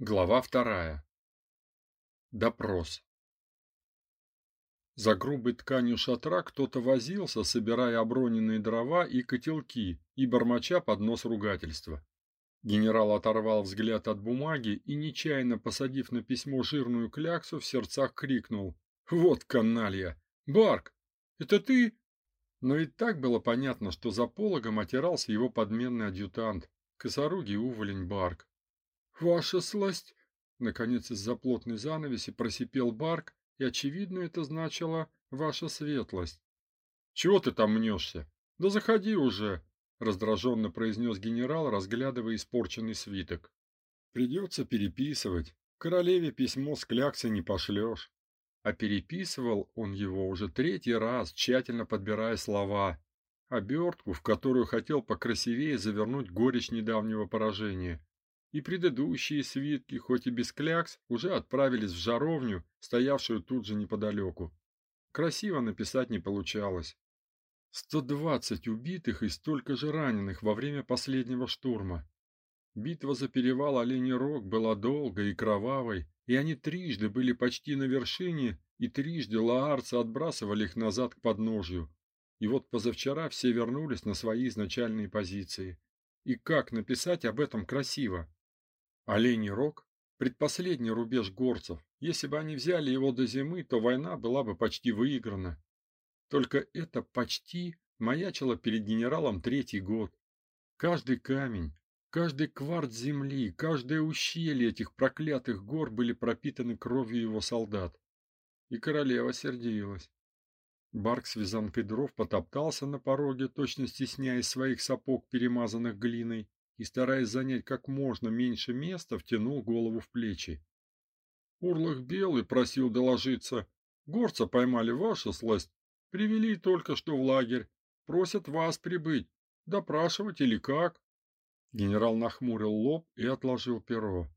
Глава вторая. Допрос. За грубой тканью шатра кто-то возился, собирая оброненные дрова и котелки и бормоча под нос ругательства. Генерал оторвал взгляд от бумаги и, нечаянно посадив на письмо жирную кляксу, в сердцах крикнул. «Вот каналья! Барк, это ты?» Но и так было понятно, что за пологом отирался его подменный адъютант, косорукий уволень Барк. Ваша сласть, наконец из-за плотной занавеси просипел Барк, и очевидно это значило ваша светлость. Чего ты там мнешься? Да заходи уже, раздраженно произнес генерал, разглядывая испорченный свиток. Придется переписывать. Королеве письмо с кляксой не пошлешь. А переписывал он его уже третий раз, тщательно подбирая слова, обертку, в которую хотел покрасивее завернуть горечь недавнего поражения и предыдущие свитки, хоть и без клякс, уже отправились в жаровню, стоявшую тут же неподалеку. Красиво написать не получалось. 120 убитых и столько же раненых во время последнего штурма. Битва за перевал Оленей Рог была долгой и кровавой, и они трижды были почти на вершине, и трижды лаарцы отбрасывали их назад к подножью. И вот позавчера все вернулись на свои изначальные позиции. И как написать об этом красиво? Оленей рог предпоследний рубеж горцев. Если бы они взяли его до зимы, то война была бы почти выиграна. Только это почти маячило перед генералом третий год. Каждый камень, каждый кварт земли, каждое ущелье этих проклятых гор были пропитаны кровью его солдат. И королева сердилась. Барк с вязанкой дров потоптался на пороге, точно стесняясь своих сапог, перемазанных глиной, и, стараясь занять как можно меньше места, втянул голову в плечи. Урлых Белый просил доложиться. Горца поймали ваша сласть, привели только что в лагерь, просят вас прибыть, допрашивать или как? Генерал нахмурил лоб и отложил перо.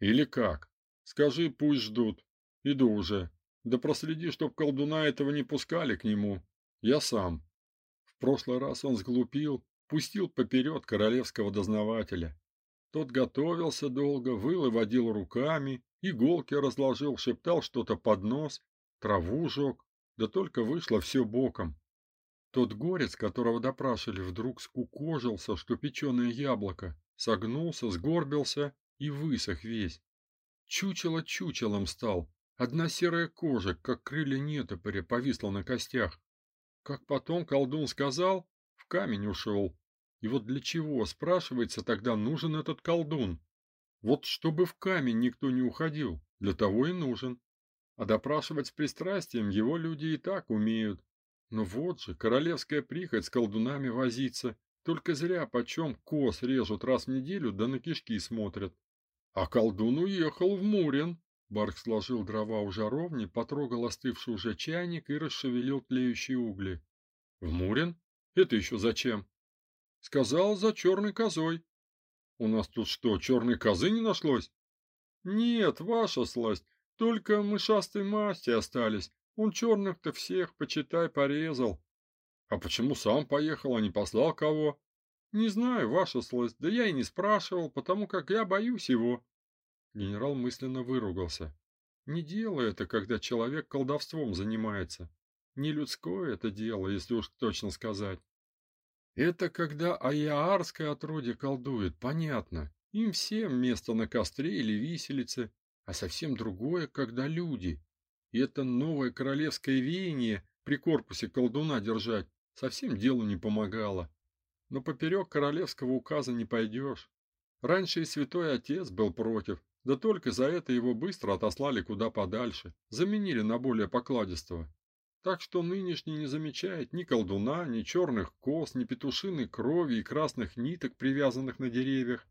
Или как? Скажи, пусть ждут. Иду уже. Да проследи, чтоб колдуна этого не пускали к нему. Я сам. В прошлый раз он сглупил, пустил поперед королевского дознавателя. Тот готовился долго, выл и водил руками, иголки разложил, шептал что-то под нос, траву жег, да только вышло все боком. Тот горец, которого допрашивали, вдруг скукожился, что печеное яблоко, согнулся, сгорбился и высох весь. Чучело чучелом стал, одна серая кожа, как крылья нетопыря, повисла на костях. Как потом колдун сказал, в камень ушел. И вот для чего, спрашивается, тогда нужен этот колдун? Вот чтобы в камень никто не уходил, для того и нужен. А допрашивать с пристрастием его люди и так умеют. Но вот же, королевская прихоть с колдунами возиться. Только зря почем коз режут раз в неделю, да на кишки смотрят. А колдун уехал в Мурин. Барк сложил дрова у жаровни, потрогал остывший уже чайник и расшевелил тлеющие угли. В Мурин? Это еще зачем? Сказал за черной козой. У нас тут что, черной козы не нашлось? Нет, ваша сласть, только мышастой масти остались. Он черных-то всех, почитай, порезал. А почему сам поехал, а не послал кого? Не знаю, ваша сласть, да я и не спрашивал, потому как я боюсь его. Генерал мысленно выругался. Не дело это, когда человек колдовством занимается. Не людское это дело, если уж точно сказать. Это когда аярское отродье колдует, понятно. Им всем место на костре или виселице, а совсем другое, когда люди. И это новое королевское веяние при корпусе колдуна держать совсем делу не помогало. Но поперек королевского указа не пойдешь. Раньше и святой отец был против, да только за это его быстро отослали куда подальше, заменили на более покладистого. Так что нынешний не замечает ни колдуна, ни черных коз, ни петушиной крови и красных ниток, привязанных на деревьях.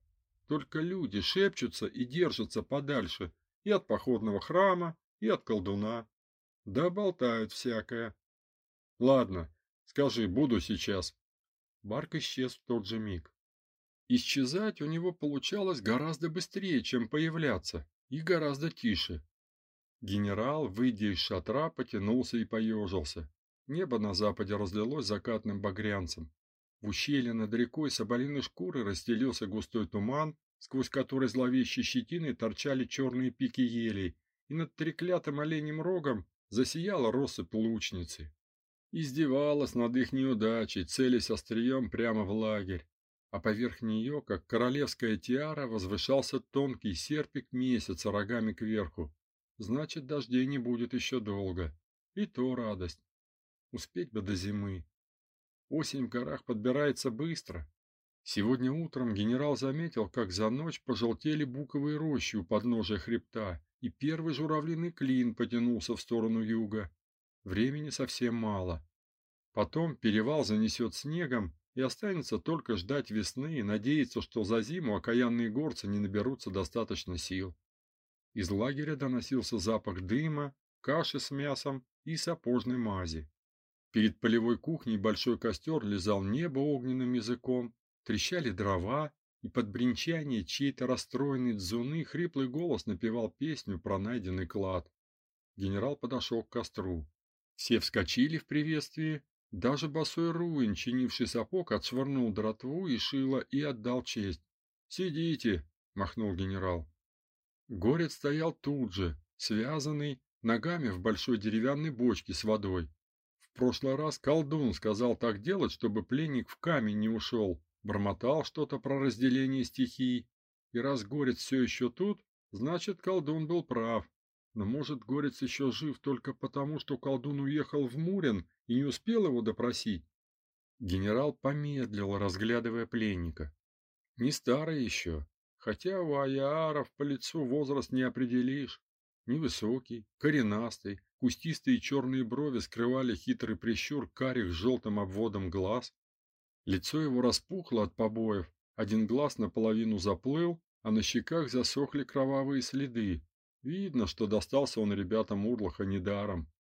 Только люди шепчутся и держатся подальше и от походного храма, и от колдуна. Да болтают всякое. Ладно, скажи, буду сейчас. Барк исчез в тот же миг. Исчезать у него получалось гораздо быстрее, чем появляться, и гораздо тише. Генерал, выйдя из шатра, потянулся и поежился. Небо на западе разлилось закатным багрянцем. В ущелье над рекой соболиной шкуры расстелился густой туман, сквозь который зловещей щетиной торчали черные пики елей, и над треклятым оленем рогом засияла россыпь лучницы. Издевалась над их неудачей, целясь острием прямо в лагерь, а поверх нее, как королевская тиара, возвышался тонкий серпик месяца рогами кверху. Значит, дождей не будет еще долго. И то радость. Успеть бы до зимы. Осень в горах подбирается быстро. Сегодня утром генерал заметил, как за ночь пожелтели буковые рощи у подножия хребта, и первый журавлиный клин потянулся в сторону юга. Времени совсем мало. Потом перевал занесет снегом, и останется только ждать весны и надеяться, что за зиму окаянные горцы не наберутся достаточно сил. Из лагеря доносился запах дыма, каши с мясом и сапожной мази. Перед полевой кухней большой костер лизал небо огненным языком, трещали дрова, и под бренчание чьей-то расстроенной дзуны хриплый голос напевал песню про найденный клад. Генерал подошел к костру. Все вскочили в приветствии, даже босой Руин, чинивший сапог, отшвырнул дротву и шило и отдал честь. "Сидите", махнул генерал. Горец стоял тут же, связанный, ногами в большой деревянной бочке с водой. В прошлый раз колдун сказал так делать, чтобы пленник в камень не ушел, бормотал что-то про разделение стихий. И раз Горец все еще тут, значит, колдун был прав. Но может, Горец еще жив только потому, что колдун уехал в Мурин и не успел его допросить? Генерал помедлил, разглядывая пленника. Не старый еще, хотя у аяров по лицу возраст не определишь. Невысокий, коренастый, кустистые черные брови скрывали хитрый прищур карих с желтым обводом глаз. Лицо его распухло от побоев, один глаз наполовину заплыл, а на щеках засохли кровавые следы. Видно, что достался он ребятам Урлаха недаром.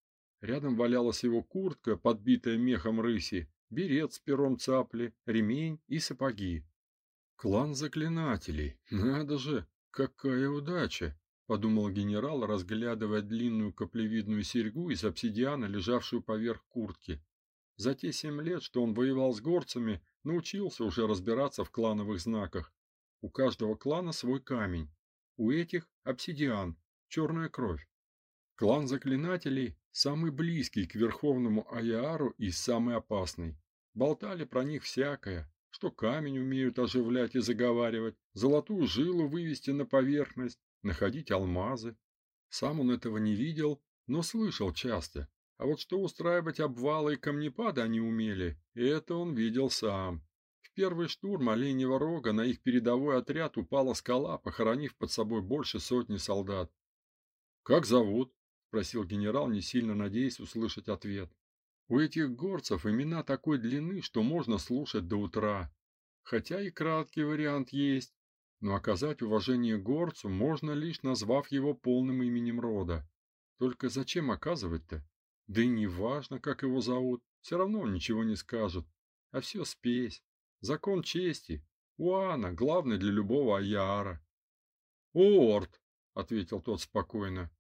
Рядом валялась его куртка, подбитая мехом рыси, берет с пером цапли, ремень и сапоги. Клан заклинателей. Надо же, какая удача, подумал генерал, разглядывая длинную каплевидную серьгу из обсидиана, лежавшую поверх куртки. За те семь лет, что он воевал с горцами, научился уже разбираться в клановых знаках. У каждого клана свой камень. У этих обсидиан, черная кровь. Клан заклинателей самый близкий к верховному Аяару и самый опасный. Болтали про них всякое, что камень умеют оживлять и заговаривать, золотую жилу вывести на поверхность, находить алмазы. Сам он этого не видел, но слышал часто. А вот что устраивать обвалы и камнепады они умели, это он видел сам. В первый штурм Оленьего рога на их передовой отряд упала скала, похоронив под собой больше сотни солдат. Как зовут? спросил генерал, не сильно надеясь услышать ответ. У этих горцев имена такой длины, что можно слушать до утра. Хотя и краткий вариант есть, но оказать уважение горцу можно лишь назвав его полным именем рода. Только зачем оказывать-то? Да и не важно, как его зовут, все равно он ничего не скажет. А все спесь. Закон чести. Уана главный для любого аяра. Орд, ответил тот спокойно.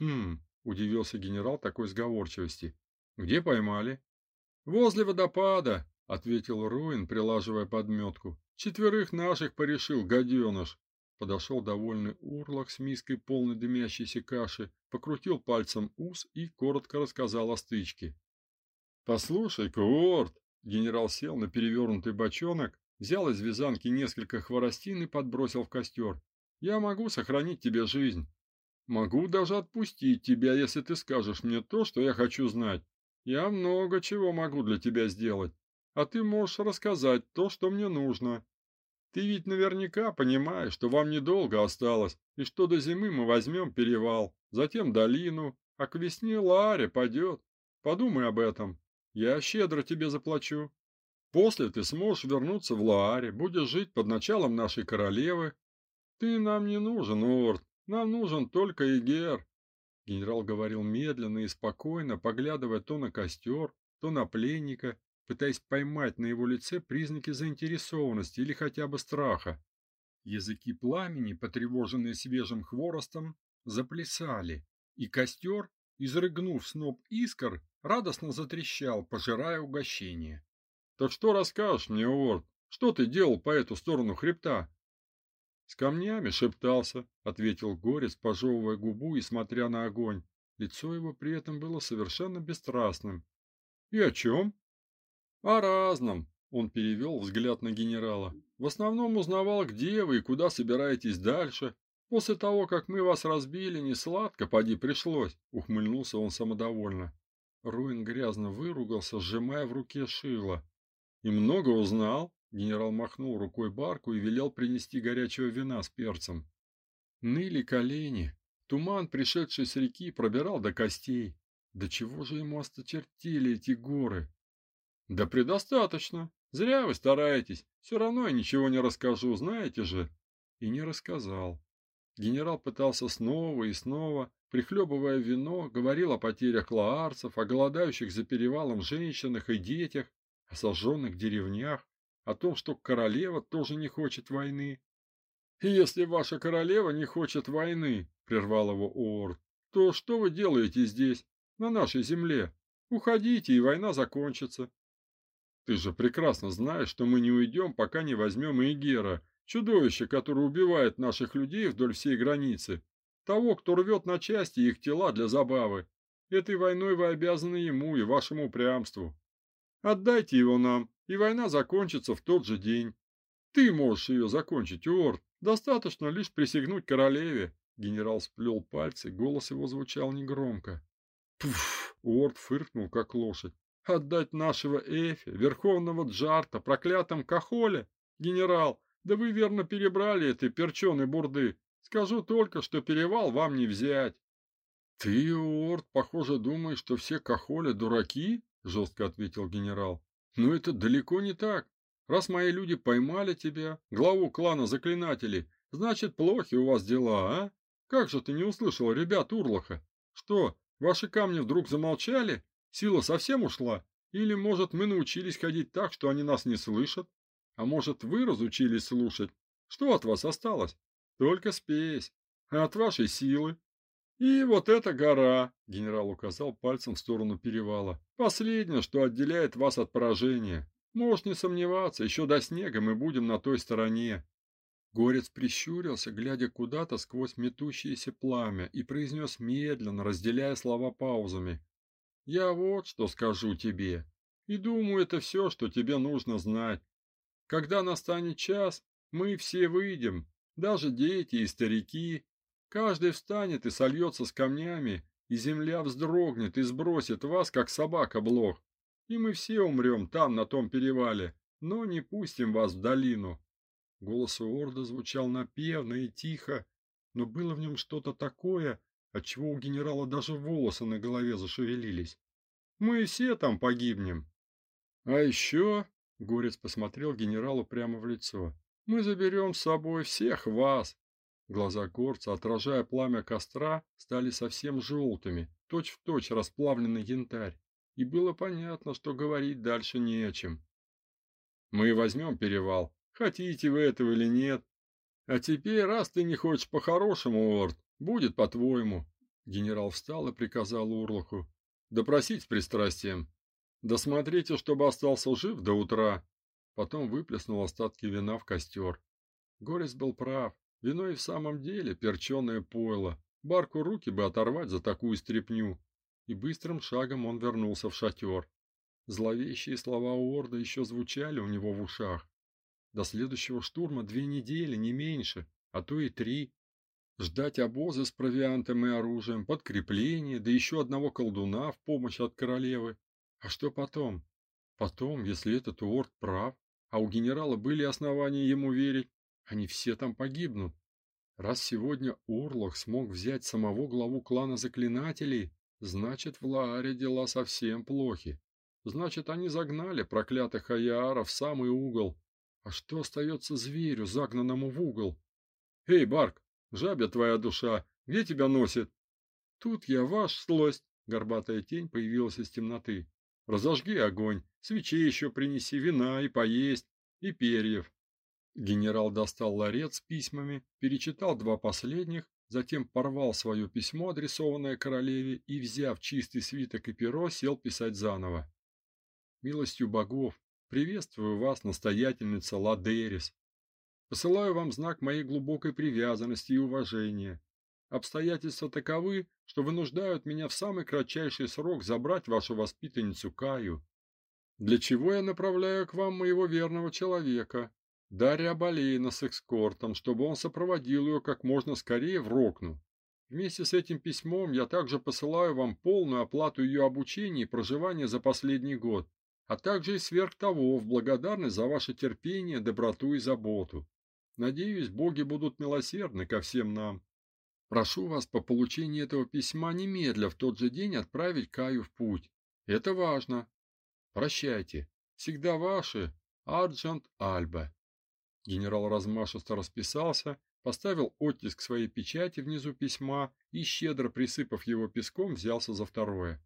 Хм, удивился генерал такой сговорчивости. Где поймали? Возле водопада, ответил Руин, прилаживая подметку. Четверых наших порешил гаденыш. Подошел довольный урлах с миской полной дымящейся каши, покрутил пальцем ус и коротко рассказал о стычке. Послушай-ка, Орд, генерал сел на перевернутый бочонок, взял из вязанки несколько хворостин и подбросил в костер. Я могу сохранить тебе жизнь. Могу даже отпустить тебя, если ты скажешь мне то, что я хочу знать. Я много чего могу для тебя сделать, а ты можешь рассказать то, что мне нужно. Ты ведь наверняка понимаешь, что вам недолго осталось, и что до зимы мы возьмем перевал, затем долину, а к весне Лааре падет. Подумай об этом. Я щедро тебе заплачу. После ты сможешь вернуться в Лааре, будешь жить под началом нашей королевы, ты нам не нужен, Орд. Нам нужен только Игер. Генерал говорил медленно и спокойно, поглядывая то на костер, то на пленника, пытаясь поймать на его лице признаки заинтересованности или хотя бы страха. Языки пламени, потревоженные свежим хворостом, заплясали, и костер, изрыгнув сноп искр, радостно затрещал, пожирая угощение. Так что расскажешь мне, Орд? Что ты делал по эту сторону хребта? С камнями шептался, ответил Горец, пожевывая губу и смотря на огонь. Лицо его при этом было совершенно бесстрастным. И о чем?» О разном, он перевел взгляд на генерала. В основном узнавал, где вы и куда собираетесь дальше. После того, как мы вас разбили, не сладко поди пришлось, ухмыльнулся он самодовольно. Руин грязно выругался, сжимая в руке шило. И много узнал, генерал махнул рукой барку и велел принести горячего вина с перцем. Ныли колени. Туман, пришедший с реки, пробирал до костей. До чего же ему осточертели эти горы? Да предостаточно. Зря вы стараетесь. Все равно я ничего не расскажу, знаете же. И не рассказал. Генерал пытался снова и снова, прихлебывая вино, говорил о потерях лаарцев, о голодающих за перевалом женщинах и детях, о сожженных деревнях, о том, что королева тоже не хочет войны. И если ваша королева не хочет войны, прервал его Орд, то что вы делаете здесь, на нашей земле? Уходите, и война закончится. Ты же прекрасно знаешь, что мы не уйдем, пока не возьмем Игера, чудовище, которое убивает наших людей вдоль всей границы, того, кто рвет на части их тела для забавы. Этой войной вы обязаны ему и вашему упрямству. Отдайте его нам, и война закончится в тот же день. Ты можешь ее закончить, Уорд. Достаточно лишь присягнуть королеве. Генерал сплел пальцы, голос его звучал негромко. Пф! Уорд фыркнул, как лошадь. Отдать нашего Эфи, верховного Джарта, проклятым Кахоле? Генерал, да вы верно перебрали этой перченой бурды. Скажу только, что перевал вам не взять. Ты, Орд, похоже, думаешь, что все Кахоле дураки? жестко ответил генерал. Но это далеко не так. Раз мои люди поймали тебя, главу клана заклинателей, значит, плохи у вас дела, а? Как же ты не услышал ребят Урлаха? Что, ваши камни вдруг замолчали? Сила совсем ушла? Или, может, мы научились ходить так, что они нас не слышат? А может, вы разучились слушать? Что от вас осталось? Только спесь. А от вашей силы? И вот эта гора, генерал указал пальцем в сторону перевала. Последнее, что отделяет вас от поражения. Можешь не сомневаться, еще до снега мы будем на той стороне. Горец прищурился, глядя куда-то сквозь метущееся пламя, и произнес медленно, разделяя слова паузами: я вот что скажу тебе. И думаю, это все, что тебе нужно знать. Когда настанет час, мы все выйдем, даже дети и старики. Каждый встанет и сольется с камнями, и земля вздрогнет и сбросит вас, как собака блох. И мы все умрем там, на том перевале, но не пустим вас в долину. Голос Уорда звучал напевно и тихо, но было в нем что-то такое, отчего у генерала даже волосы на голове зашевелились. Мы все там погибнем. А еще, Горец посмотрел генералу прямо в лицо. Мы заберем с собой всех вас. Глаза горца, отражая пламя костра, стали совсем желтыми, точь-в-точь расплавленный янтарь, и было понятно, что говорить дальше не о чем. Мы возьмем перевал, хотите вы этого или нет. А теперь, раз ты не хочешь по-хорошему, Орд, Будет по-твоему. Генерал встал и приказал Урлаху допросить с пристрастием. Досмотрите, чтобы остался жив до утра. Потом выплеснул остатки вина в костер. Горец был прав. Вино и в самом деле перченое пойло. Барку руки бы оторвать за такую стряпню. И быстрым шагом он вернулся в шатер. Зловещие слова Орда еще звучали у него в ушах. До следующего штурма две недели, не меньше, а то и три ждать обозы с провиантом и оружием, подкрепление, да еще одного колдуна в помощь от королевы. А что потом? Потом, если этот Уорд прав, а у генерала были основания ему верить, они все там погибнут. Раз сегодня Урлах смог взять самого главу клана заклинателей, значит, в Лааре дела совсем плохи. Значит, они загнали проклятых Аяара в самый угол. А что остается зверю, загнанному в угол? Эй, Барк, Жабя твоя душа, где тебя носит? Тут я ваш злость, горбатая тень появилась из темноты. Разожги огонь, свечей еще принеси, вина и поесть, и перьев. Генерал достал ларец с письмами, перечитал два последних, затем порвал свое письмо, адресованное королеве, и, взяв чистый свиток и перо, сел писать заново. Милостью богов, приветствую вас, настоятельница Ладерис. Посылаю вам знак моей глубокой привязанности и уважения. Обстоятельства таковы, что вынуждают меня в самый кратчайший срок забрать вашу воспитанницу Каю. Для чего я направляю к вам моего верного человека, Дарья Болейна с экскортом, чтобы он сопроводил ее как можно скорее в Рокну. Вместе с этим письмом я также посылаю вам полную оплату ее обучения и проживания за последний год, а также и сверх того в благодарность за ваше терпение, доброту и заботу. Надеюсь, боги будут милосердны ко всем нам. Прошу вас по получении этого письма немедля в тот же день отправить Каю в путь. Это важно. Прощайте. Всегда ваши Арджант Альба. Генерал размашисто расписался поставил оттиск своей печати внизу письма и, щедро присыпав его песком, взялся за второе.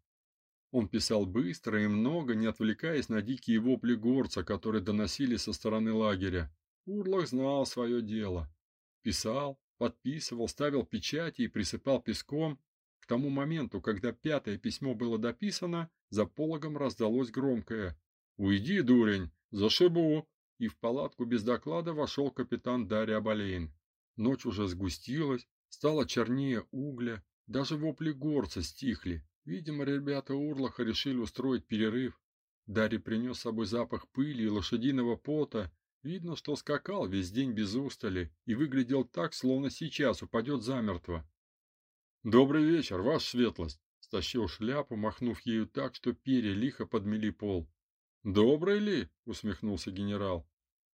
Он писал быстро и много, не отвлекаясь на дикие вопли горца, которые доносились со стороны лагеря. Урлах знал свое дело. Писал, подписывал, ставил печати и присыпал песком. К тому моменту, когда пятое письмо было дописано, за пологом раздалось громкое: "Уйди, дурень, зашибу!" И в палатку без доклада вошел капитан Дарья Абалейн. Ночь уже сгустилась, стало чернее угля, даже вопли горца стихли. Видимо, ребята Урлаха решили устроить перерыв. Дарья принес с собой запах пыли и лошадиного пота. Видно, что скакал весь день без устали и выглядел так, словно сейчас упадет замертво. Добрый вечер, ваша светлость, стащил шляпу, махнув ею так, что перья лихо подмели пол. Добрый ли? усмехнулся генерал.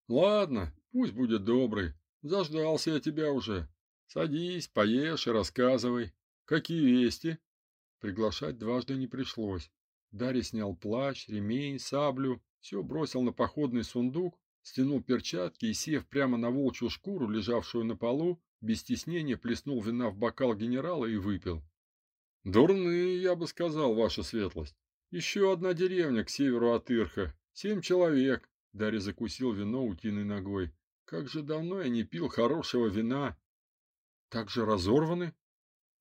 Ладно, пусть будет добрый. Заждался я тебя уже. Садись, поешь и рассказывай. Какие вести? Приглашать дважды не пришлось. Дарья снял плащ, ремень, саблю, все бросил на походный сундук, стянул перчатки и, сев прямо на волчью шкуру, лежавшую на полу, без стеснения плеснул вина в бокал генерала и выпил. Дурные, я бы сказал, ваша светлость. Еще одна деревня к северу от Ирха, семь человек. Дарья закусил вино утиной ногой. Как же давно я не пил хорошего вина. Так же разорваны?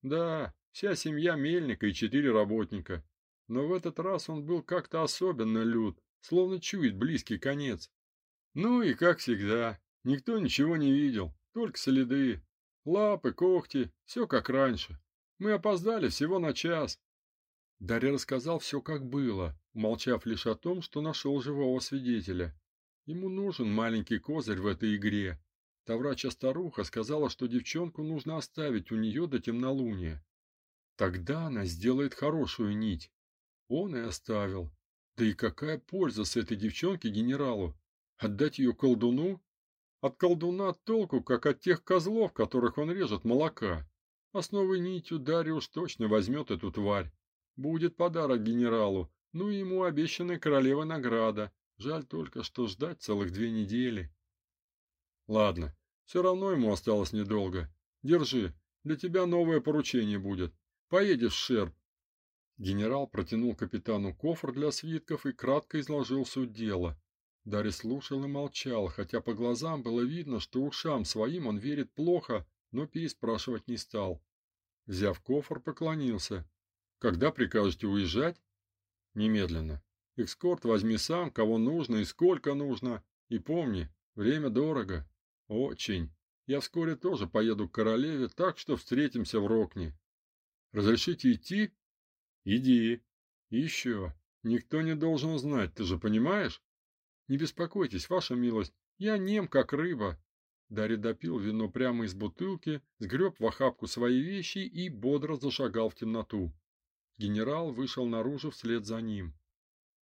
Да, вся семья Мельника и четыре работника. Но в этот раз он был как-то особенно лют, словно чует близкий конец. Ну и как всегда, никто ничего не видел, только следы. Лапы, когти, все как раньше. Мы опоздали всего на час. Дарья рассказал все как было, молчав лишь о том, что нашел живого свидетеля. Ему нужен маленький козырь в этой игре. Таврача-старуха сказала, что девчонку нужно оставить у нее до темнолуния. Тогда она сделает хорошую нить. Он и оставил. Да и какая польза с этой девчонки генералу? Отдать ее колдуну? От колдуна толку, как от тех козлов, которых он режет молока. Основой нитью Дариуш точно возьмет эту тварь. Будет подарок генералу, ну и ему обещанная королева награда. Жаль только, что ждать целых две недели. Ладно, все равно ему осталось недолго. Держи, для тебя новое поручение будет. Поедешь в Шерп. Генерал протянул капитану кофр для свитков и кратко изложил суть дела. Дарья слушал и молчал, хотя по глазам было видно, что ушам своим он верит плохо, но переспрашивать не стал. Взяв кофр, поклонился. Когда прикажете уезжать? Немедленно. Экскорт возьми сам, кого нужно и сколько нужно. И помни, время дорого. Очень. Я вскоре тоже поеду к королеве, так что встретимся в Рокне. Разрешите идти? Иди. Еще. Никто не должен знать, ты же понимаешь? Не беспокойтесь, ваша милость, я нем как рыба. Дарья допил вино прямо из бутылки, сгреб в охапку свои вещи и бодро зашагал в темноту. Генерал вышел наружу вслед за ним.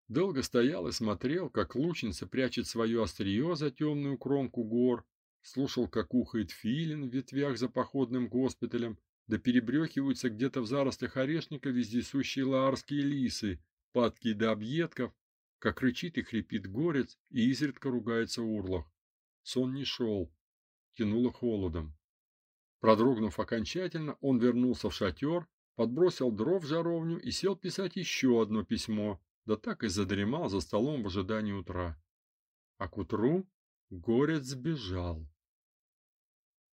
Долго стоял и смотрел, как лучница прячет свое острие за темную кромку гор, слушал, как ухает филин в ветвях за походным госпиталем, да перебрехиваются где-то в зарослях орешника вездесущие лаарские лисы, падкие до объедков, как рычит и хрипит горец и изредка ругается урлах. Сон не шел, тянуло холодом. Продрогнув окончательно, он вернулся в шатер, подбросил дров в жаровню и сел писать еще одно письмо, да так и задремал за столом в ожидании утра. А к утру горец сбежал.